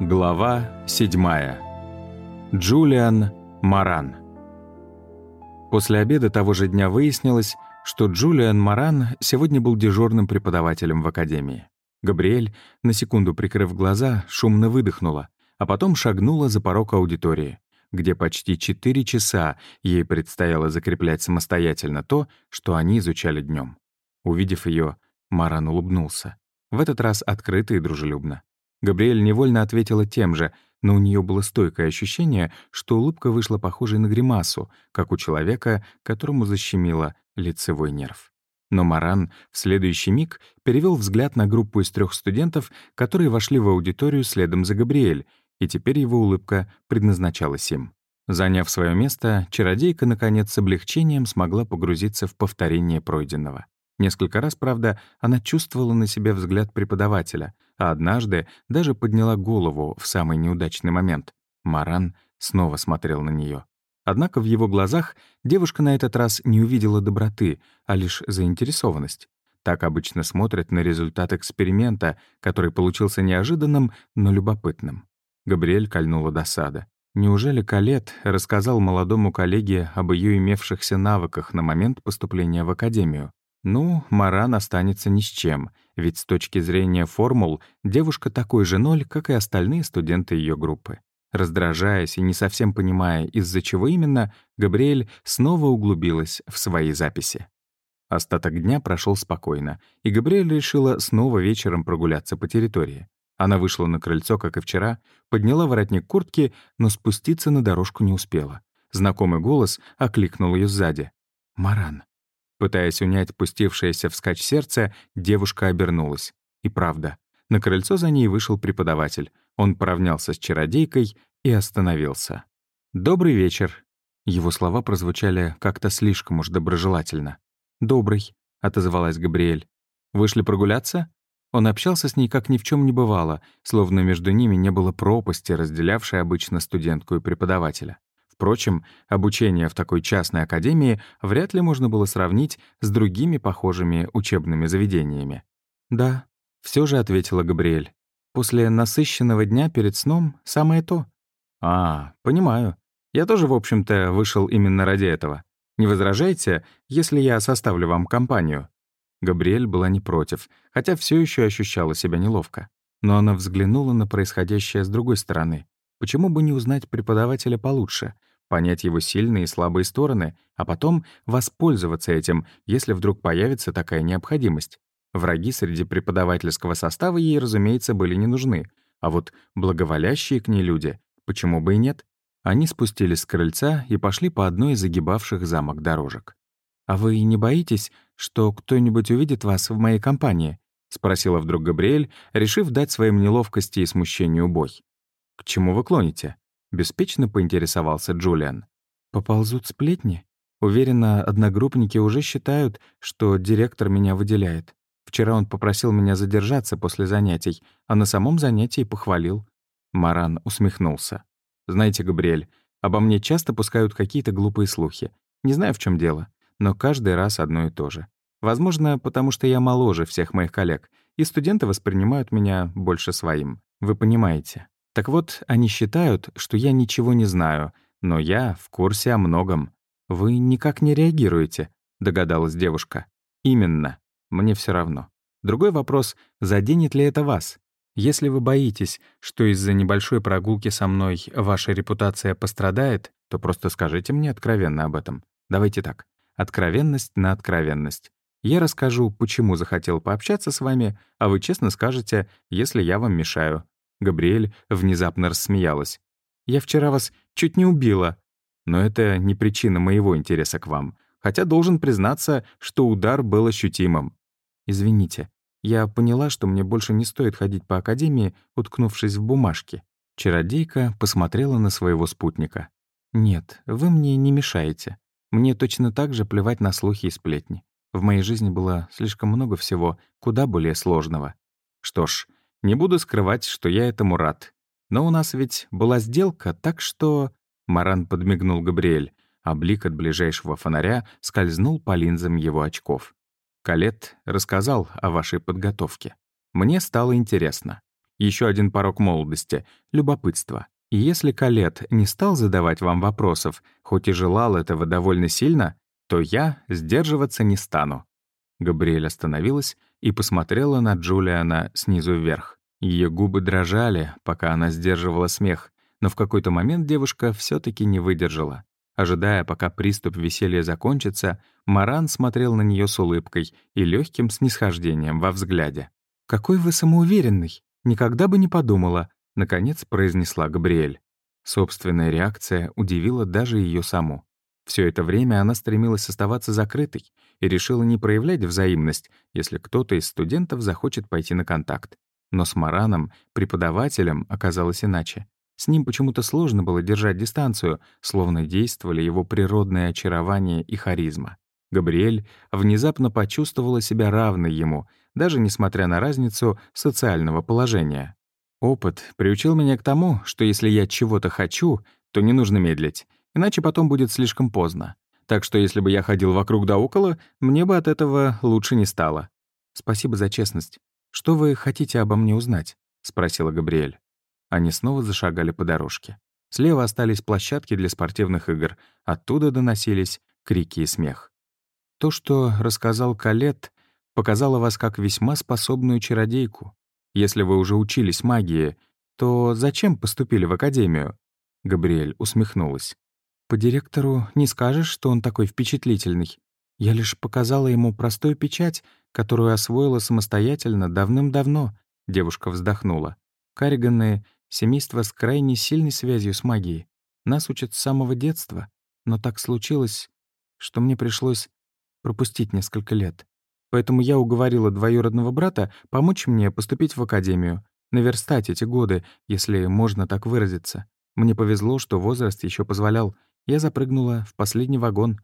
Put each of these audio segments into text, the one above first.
Глава 7. Джулиан Маран. После обеда того же дня выяснилось, что Джулиан Маран сегодня был дежурным преподавателем в академии. Габриэль, на секунду прикрыв глаза, шумно выдохнула, а потом шагнула за порог аудитории, где почти 4 часа ей предстояло закреплять самостоятельно то, что они изучали днем. Увидев ее, Маран улыбнулся. В этот раз открыто и дружелюбно. Габриэль невольно ответила тем же, но у нее было стойкое ощущение, что улыбка вышла похожей на гримасу, как у человека, которому защемило лицевой нерв. Но Маран в следующий миг перевел взгляд на группу из трех студентов, которые вошли в аудиторию следом за Габриэль, и теперь его улыбка предназначалась им. Заняв свое место, чародейка, наконец, с облегчением смогла погрузиться в повторение пройденного. Несколько раз, правда, она чувствовала на себе взгляд преподавателя, а однажды даже подняла голову в самый неудачный момент. Маран снова смотрел на нее. Однако в его глазах девушка на этот раз не увидела доброты, а лишь заинтересованность. Так обычно смотрят на результат эксперимента, который получился неожиданным, но любопытным. Габриэль кольнула досада. Неужели Калет рассказал молодому коллеге об ее имевшихся навыках на момент поступления в академию? Ну, Маран останется ни с чем, ведь с точки зрения формул девушка такой же ноль, как и остальные студенты ее группы. Раздражаясь и не совсем понимая, из-за чего именно, Габриэль снова углубилась в свои записи. Остаток дня прошел спокойно, и Габриэль решила снова вечером прогуляться по территории. Она вышла на крыльцо, как и вчера, подняла воротник куртки, но спуститься на дорожку не успела. Знакомый голос окликнул ее сзади. «Маран». Пытаясь унять пустившееся вскачь сердце, девушка обернулась. И правда, на крыльцо за ней вышел преподаватель. Он поравнялся с чародейкой и остановился. «Добрый вечер». Его слова прозвучали как-то слишком уж доброжелательно. «Добрый», — отозвалась Габриэль. «Вышли прогуляться?» Он общался с ней как ни в чем не бывало, словно между ними не было пропасти, разделявшей обычно студентку и преподавателя. Впрочем, обучение в такой частной академии вряд ли можно было сравнить с другими похожими учебными заведениями. «Да», — все же ответила Габриэль. «После насыщенного дня перед сном самое то». «А, понимаю. Я тоже, в общем-то, вышел именно ради этого. Не возражаете, если я составлю вам компанию?» Габриэль была не против, хотя все еще ощущала себя неловко. Но она взглянула на происходящее с другой стороны. Почему бы не узнать преподавателя получше, понять его сильные и слабые стороны, а потом воспользоваться этим, если вдруг появится такая необходимость? Враги среди преподавательского состава ей, разумеется, были не нужны, а вот благоволящие к ней люди, почему бы и нет? Они спустились с крыльца и пошли по одной из загибавших замок дорожек. «А вы не боитесь, что кто-нибудь увидит вас в моей компании?» — спросила вдруг Габриэль, решив дать своим неловкости и смущению бой. «К чему вы клоните?» — беспечно поинтересовался Джулиан. «Поползут сплетни? Уверена, одногруппники уже считают, что директор меня выделяет. Вчера он попросил меня задержаться после занятий, а на самом занятии похвалил». Маран усмехнулся. «Знаете, Габриэль, обо мне часто пускают какие-то глупые слухи. Не знаю, в чем дело, но каждый раз одно и то же. Возможно, потому что я моложе всех моих коллег, и студенты воспринимают меня больше своим. Вы понимаете. Так вот, они считают, что я ничего не знаю, но я в курсе о многом. Вы никак не реагируете, догадалась девушка. Именно. Мне все равно. Другой вопрос, заденет ли это вас? Если вы боитесь, что из-за небольшой прогулки со мной ваша репутация пострадает, то просто скажите мне откровенно об этом. Давайте так. Откровенность на откровенность. Я расскажу, почему захотел пообщаться с вами, а вы честно скажете, если я вам мешаю. Габриэль внезапно рассмеялась. «Я вчера вас чуть не убила. Но это не причина моего интереса к вам, хотя должен признаться, что удар был ощутимым. Извините, я поняла, что мне больше не стоит ходить по академии, уткнувшись в бумажки». Чародейка посмотрела на своего спутника. «Нет, вы мне не мешаете. Мне точно так же плевать на слухи и сплетни. В моей жизни было слишком много всего, куда более сложного. Что ж, не буду скрывать, что я этому рад. Но у нас ведь была сделка, так что...» Маран подмигнул Габриэль, а блик от ближайшего фонаря скользнул по линзам его очков. Калет рассказал о вашей подготовке. Мне стало интересно. Еще один порог молодости — любопытство. И если Калет не стал задавать вам вопросов, хоть и желал этого довольно сильно, то я сдерживаться не стану». Габриэль остановилась и посмотрела на Джулиана снизу вверх. Ее губы дрожали, пока она сдерживала смех, но в какой-то момент девушка все таки не выдержала. Ожидая, пока приступ веселья закончится, Маран смотрел на нее с улыбкой и легким снисхождением во взгляде. «Какой вы самоуверенный! Никогда бы не подумала!» — наконец произнесла Габриэль. Собственная реакция удивила даже ее саму. Все это время она стремилась оставаться закрытой и решила не проявлять взаимность, если кто-то из студентов захочет пойти на контакт. Но с Мараном, преподавателем, оказалось иначе. С ним почему-то сложно было держать дистанцию, словно действовали его природное очарование и харизма. Габриэль внезапно почувствовала себя равной ему, даже несмотря на разницу социального положения. Опыт приучил меня к тому, что если я чего-то хочу, то не нужно медлить, иначе потом будет слишком поздно. Так что если бы я ходил вокруг да около, мне бы от этого лучше не стало. Спасибо за честность. Что вы хотите обо мне узнать? спросила Габриэль. Они снова зашагали по дорожке. Слева остались площадки для спортивных игр, оттуда доносились крики и смех. То, что рассказал Калет, показало вас как весьма способную чародейку. Если вы уже учились магии, то зачем поступили в академию?» Габриэль усмехнулась. «По директору не скажешь, что он такой впечатлительный. Я лишь показала ему простую печать, которую освоила самостоятельно давным-давно», — девушка вздохнула. «Карриганы Семейство с крайне сильной связью с магией. Нас учат с самого детства, но так случилось, что мне пришлось пропустить несколько лет. Поэтому я уговорила двоюродного брата помочь мне поступить в академию, наверстать эти годы, если можно так выразиться. Мне повезло, что возраст еще позволял. Я запрыгнула в последний вагон.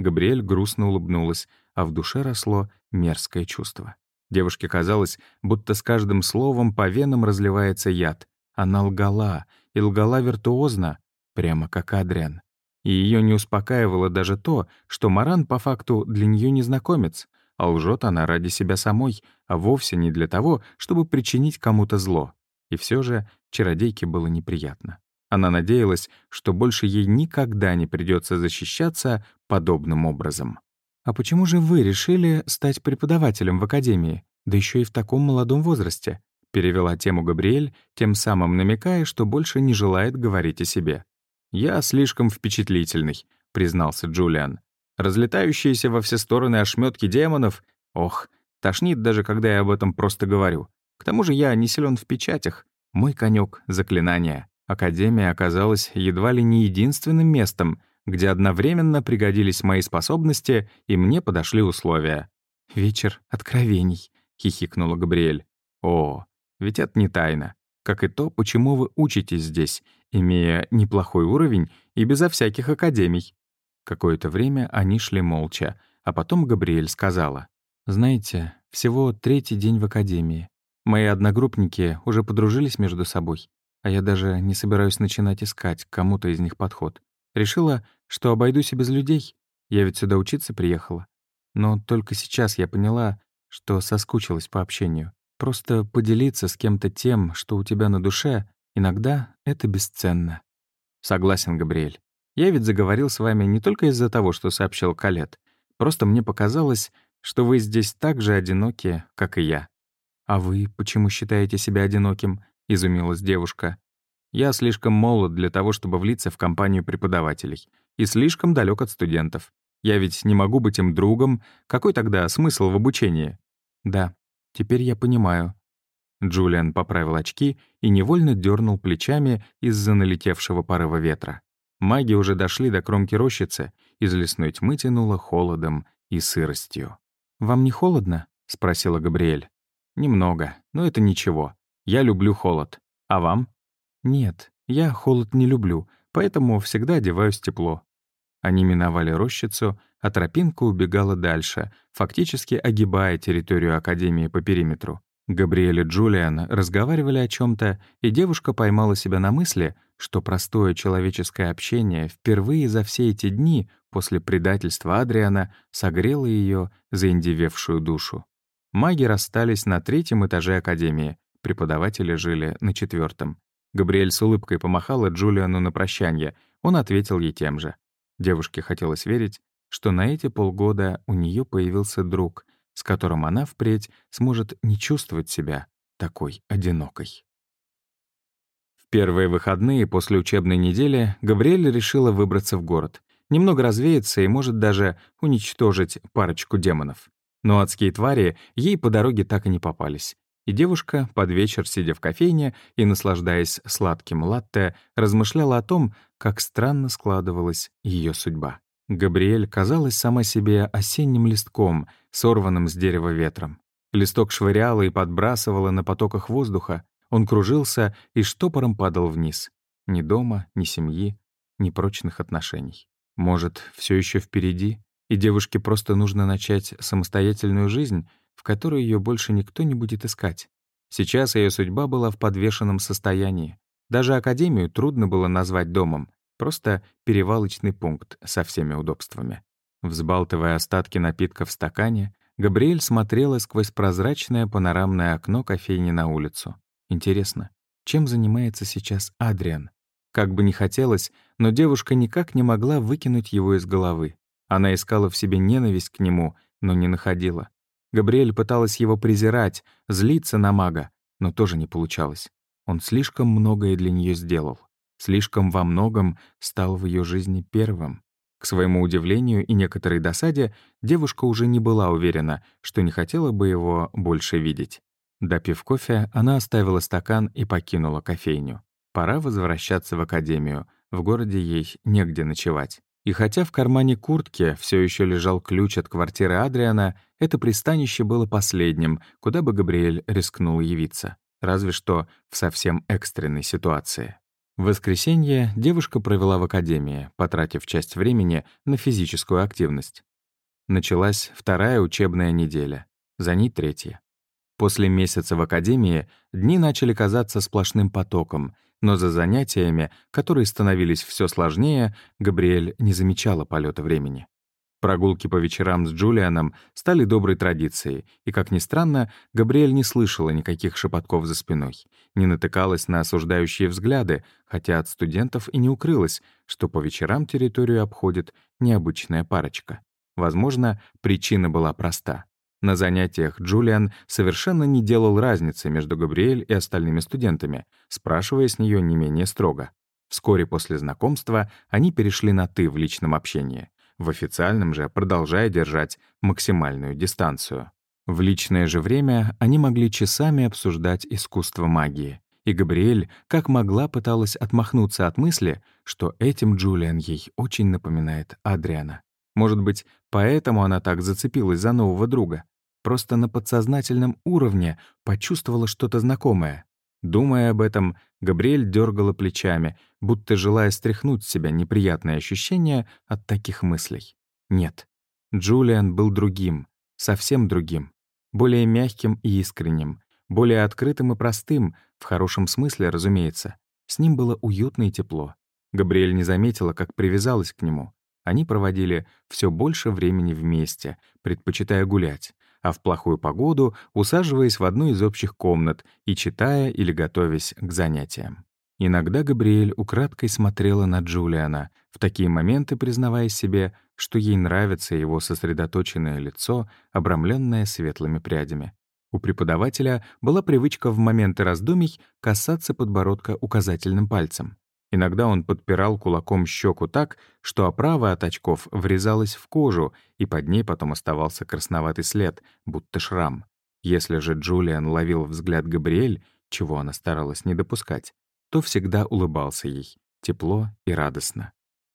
Габриэль грустно улыбнулась, а в душе росло мерзкое чувство. Девушке казалось, будто с каждым словом по венам разливается яд. Она лгала, и лгала виртуозно, прямо как Адриан. И ее не успокаивало даже то, что Маран по факту для нее незнакомец, а лжет она ради себя самой, а вовсе не для того, чтобы причинить кому-то зло. И все же чародейке было неприятно. Она надеялась, что больше ей никогда не придется защищаться подобным образом. «А почему же вы решили стать преподавателем в академии, да еще и в таком молодом возрасте?» — перевела тему Габриэль, тем самым намекая, что больше не желает говорить о себе. «Я слишком впечатлительный», — признался Джулиан. «Разлетающиеся во все стороны ошметки демонов... Ох, тошнит даже, когда я об этом просто говорю. К тому же я не силен в печатях. Мой конек — заклинания. Академия оказалась едва ли не единственным местом, где одновременно пригодились мои способности и мне подошли условия. «Вечер откровений», — хихикнула Габриэль. «О, ведь это не тайна. Как и то, почему вы учитесь здесь, имея неплохой уровень и безо всяких академий. Какое-то время они шли молча, а потом Габриэль сказала. «Знаете, всего третий день в академии. Мои одногруппники уже подружились между собой, а я даже не собираюсь начинать искать кому-то из них подход. Решила, что обойдусь и без людей. Я ведь сюда учиться приехала. Но только сейчас я поняла, что соскучилась по общению. Просто поделиться с кем-то тем, что у тебя на душе, иногда это бесценно. Согласен, Габриэль. Я ведь заговорил с вами не только из-за того, что сообщил Калет. Просто мне показалось, что вы здесь так же одиноки, как и я. «А вы почему считаете себя одиноким?» — изумилась девушка. «Я слишком молод для того, чтобы влиться в компанию преподавателей, и слишком далек от студентов. Я ведь не могу быть им другом. Какой тогда смысл в обучении?» «Да, Теперь я понимаю». Джулиан поправил очки и невольно дернул плечами из-за налетевшего порыва ветра. Маги уже дошли до кромки рощицы, из лесной тьмы тянуло холодом и сыростью. «Вам не холодно?» — спросила Габриэль. «Немного, но это ничего. Я люблю холод. А вам?» «Нет, я холод не люблю, поэтому всегда одеваюсь тепло». Они миновали рощицу, а тропинка убегала дальше, фактически огибая территорию Академии по периметру. Габриэль и Джулиан разговаривали о чем то и девушка поймала себя на мысли, что простое человеческое общение впервые за все эти дни после предательства Адриана согрело ее заиндевевшую душу. Маги расстались на третьем этаже Академии, преподаватели жили на четвертом. Габриэль с улыбкой помахала Джулиану на прощание. Он ответил ей тем же. Девушке хотелось верить, что на эти полгода у нее появился друг, с которым она впредь сможет не чувствовать себя такой одинокой. В первые выходные после учебной недели Габриэль решила выбраться в город, немного развеяться и, может, даже уничтожить парочку демонов. Но адские твари ей по дороге так и не попались. И девушка, под вечер, сидя в кофейне и наслаждаясь сладким латте, размышляла о том, как странно складывалась ее судьба. Габриэль казалась сама себе осенним листком, сорванным с дерева ветром. Листок швыряла и подбрасывала на потоках воздуха. Он кружился и штопором падал вниз. Ни дома, ни семьи, ни прочных отношений. Может, все еще впереди, и девушке просто нужно начать самостоятельную жизнь, в которой ее больше никто не будет искать. Сейчас ее судьба была в подвешенном состоянии. Даже академию трудно было назвать домом, просто перевалочный пункт со всеми удобствами. Взбалтывая остатки напитка в стакане, Габриэль смотрела сквозь прозрачное панорамное окно кофейни на улицу. Интересно, чем занимается сейчас Адриан? Как бы ни хотелось, но девушка никак не могла выкинуть его из головы. Она искала в себе ненависть к нему, но не находила. Габриэль пыталась его презирать, злиться на мага, но тоже не получалось. Он слишком многое для нее сделал. Слишком во многом стал в ее жизни первым. К своему удивлению и некоторой досаде девушка уже не была уверена, что не хотела бы его больше видеть. Допив кофе, она оставила стакан и покинула кофейню. Пора возвращаться в академию, в городе ей негде ночевать. И хотя в кармане куртки все еще лежал ключ от квартиры Адриана, это пристанище было последним, куда бы Габриэль рискнул явиться. Разве что в совсем экстренной ситуации. В воскресенье девушка провела в академии, потратив часть времени на физическую активность. Началась вторая учебная неделя, за ней третья. После месяца в академии дни начали казаться сплошным потоком — но за занятиями, которые становились все сложнее, Габриэль не замечала полета времени. Прогулки по вечерам с Джулианом стали доброй традицией, и, как ни странно, Габриэль не слышала никаких шепотков за спиной, не натыкалась на осуждающие взгляды, хотя от студентов и не укрылась, что по вечерам территорию обходит необычная парочка. Возможно, причина была проста. На занятиях Джулиан совершенно не делал разницы между Габриэль и остальными студентами, спрашивая с нее не менее строго. Вскоре после знакомства они перешли на «ты» в личном общении, в официальном же продолжая держать максимальную дистанцию. В личное же время они могли часами обсуждать искусство магии, и Габриэль как могла пыталась отмахнуться от мысли, что этим Джулиан ей очень напоминает Адриана. Может быть, поэтому она так зацепилась за нового друга. Просто на подсознательном уровне почувствовала что-то знакомое. Думая об этом, Габриэль дергала плечами, будто желая стряхнуть с себя неприятные ощущения от таких мыслей. Нет, Джулиан был другим, совсем другим, более мягким и искренним, более открытым и простым, в хорошем смысле, разумеется. С ним было уютно и тепло. Габриэль не заметила, как привязалась к нему. Они проводили все больше времени вместе, предпочитая гулять, а в плохую погоду усаживаясь в одну из общих комнат и читая или готовясь к занятиям. Иногда Габриэль украдкой смотрела на Джулиана, в такие моменты признавая себе, что ей нравится его сосредоточенное лицо, обрамленное светлыми прядями. У преподавателя была привычка в моменты раздумий касаться подбородка указательным пальцем. Иногда он подпирал кулаком щеку так, что оправа от очков врезалась в кожу, и под ней потом оставался красноватый след, будто шрам. Если же Джулиан ловил взгляд Габриэль, чего она старалась не допускать, то всегда улыбался ей, тепло и радостно.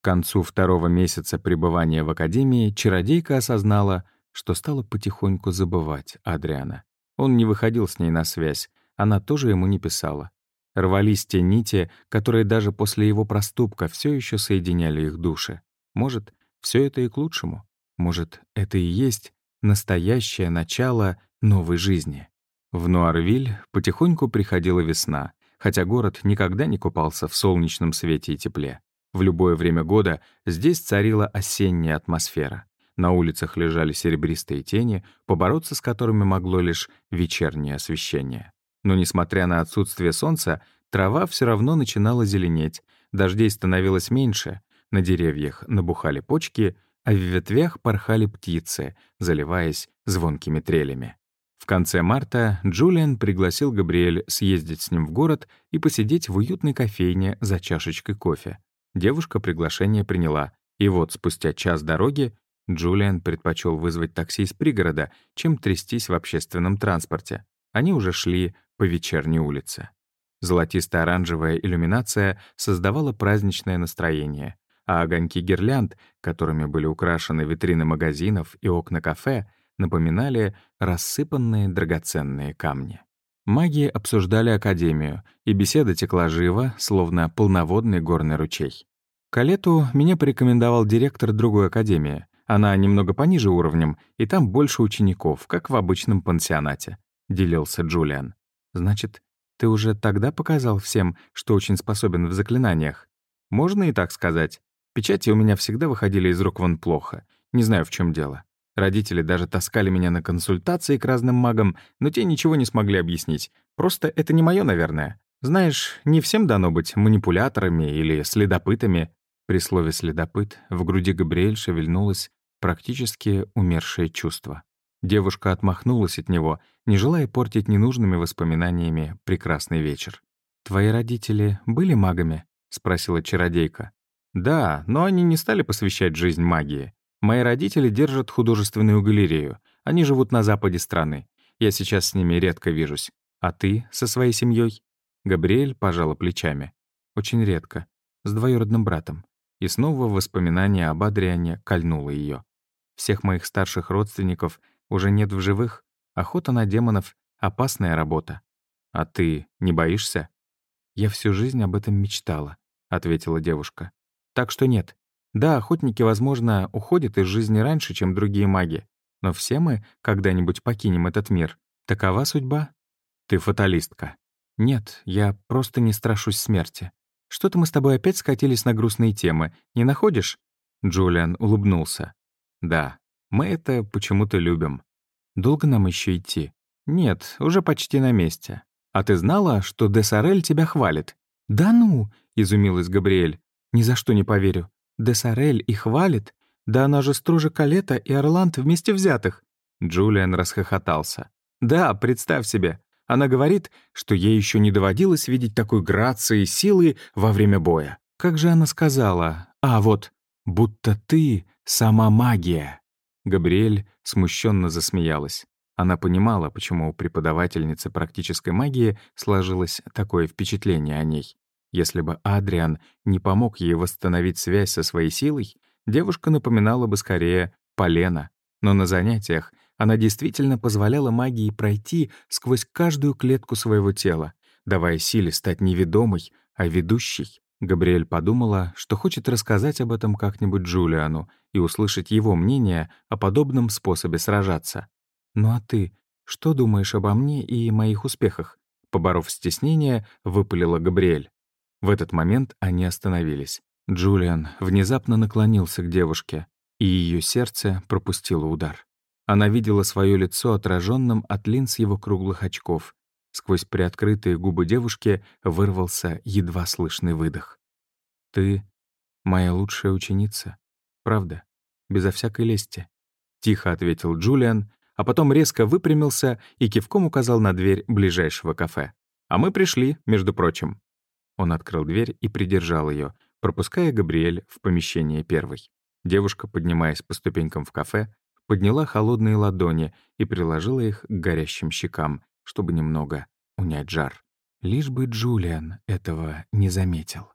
К концу второго месяца пребывания в Академии чародейка осознала, что стала потихоньку забывать Адриана. Он не выходил с ней на связь, она тоже ему не писала. Рвались те нити, которые даже после его проступка все еще соединяли их души. Может, все это и к лучшему. Может, это и есть настоящее начало новой жизни. В Нуарвиль потихоньку приходила весна, хотя город никогда не купался в солнечном свете и тепле. В любое время года здесь царила осенняя атмосфера. На улицах лежали серебристые тени, побороться с которыми могло лишь вечернее освещение. Но, несмотря на отсутствие солнца, трава все равно начинала зеленеть, дождей становилось меньше, на деревьях набухали почки, а в ветвях порхали птицы, заливаясь звонкими трелями. В конце марта Джулиан пригласил Габриэль съездить с ним в город и посидеть в уютной кофейне за чашечкой кофе. Девушка приглашение приняла, и вот спустя час дороги Джулиан предпочел вызвать такси из пригорода, чем трястись в общественном транспорте. Они уже шли по вечерней улице. Золотисто-оранжевая иллюминация создавала праздничное настроение, а огоньки гирлянд, которыми были украшены витрины магазинов и окна кафе, напоминали рассыпанные драгоценные камни. Маги обсуждали Академию, и беседа текла живо, словно полноводный горный ручей. Калету меня порекомендовал директор другой Академии. Она немного пониже уровнем, и там больше учеников, как в обычном пансионате», — делился Джулиан. «Значит, ты уже тогда показал всем, что очень способен в заклинаниях? Можно и так сказать. Печати у меня всегда выходили из рук вон плохо. Не знаю, в чем дело. Родители даже таскали меня на консультации к разным магам, но те ничего не смогли объяснить. Просто это не мое, наверное. Знаешь, не всем дано быть манипуляторами или следопытами. При слове «следопыт» в груди Габриэль шевельнулось практически умершее чувство. Девушка отмахнулась от него, не желая портить ненужными воспоминаниями прекрасный вечер. «Твои родители были магами?» — спросила чародейка. «Да, но они не стали посвящать жизнь магии. Мои родители держат художественную галерею. Они живут на западе страны. Я сейчас с ними редко вижусь. А ты со своей семьей? Габриэль пожала плечами. Очень редко. С двоюродным братом. И снова воспоминание об Адриане кольнуло ее. Всех моих старших родственников уже нет в живых. Охота на демонов — опасная работа. А ты не боишься? Я всю жизнь об этом мечтала, — ответила девушка. Так что нет, да, охотники, возможно, уходят из жизни раньше, чем другие маги. Но все мы когда-нибудь покинем этот мир. Такова судьба? Ты фаталистка. Нет, я просто не страшусь смерти. Что-то мы с тобой опять скатились на грустные темы, не находишь? Джулиан улыбнулся. Да, мы это почему-то любим. Долго нам еще идти? Нет, уже почти на месте. А ты знала, что Десарель тебя хвалит? Да ну, изумилась Габриэль. Ни за что не поверю. Десарель и хвалит? Да она же строже Калета и Орланд вместе взятых. Джулиан расхохотался. Да, представь себе. Она говорит, что ей еще не доводилось видеть такой грации и силы во время боя. Как же она сказала? А вот, будто ты — сама магия. Габриэль смущенно засмеялась. Она понимала, почему у преподавательницы практической магии сложилось такое впечатление о ней. Если бы Адриан не помог ей восстановить связь со своей силой, девушка напоминала бы скорее полено. Но на занятиях она действительно позволяла магии пройти сквозь каждую клетку своего тела, давая силе стать не ведомой, а ведущей. Габриэль подумала, что хочет рассказать об этом как-нибудь Джулиану и услышать его мнение о подобном способе сражаться. «Ну а ты, что думаешь обо мне и моих успехах?» Поборов стеснение, выпалила Габриэль. В этот момент они остановились. Джулиан внезапно наклонился к девушке, и ее сердце пропустило удар. Она видела свое лицо отраженным от линз его круглых очков. Сквозь приоткрытые губы девушки вырвался едва слышный выдох. «Ты — моя лучшая ученица. Правда, безо всякой лести», — тихо ответил Джулиан, а потом резко выпрямился и кивком указал на дверь ближайшего кафе. «А мы пришли, между прочим». Он открыл дверь и придержал ее, пропуская Габриэль в помещение первой. Девушка, поднимаясь по ступенькам в кафе, подняла холодные ладони и приложила их к горящим щекам, чтобы немного унять жар. Лишь бы Джулиан этого не заметил.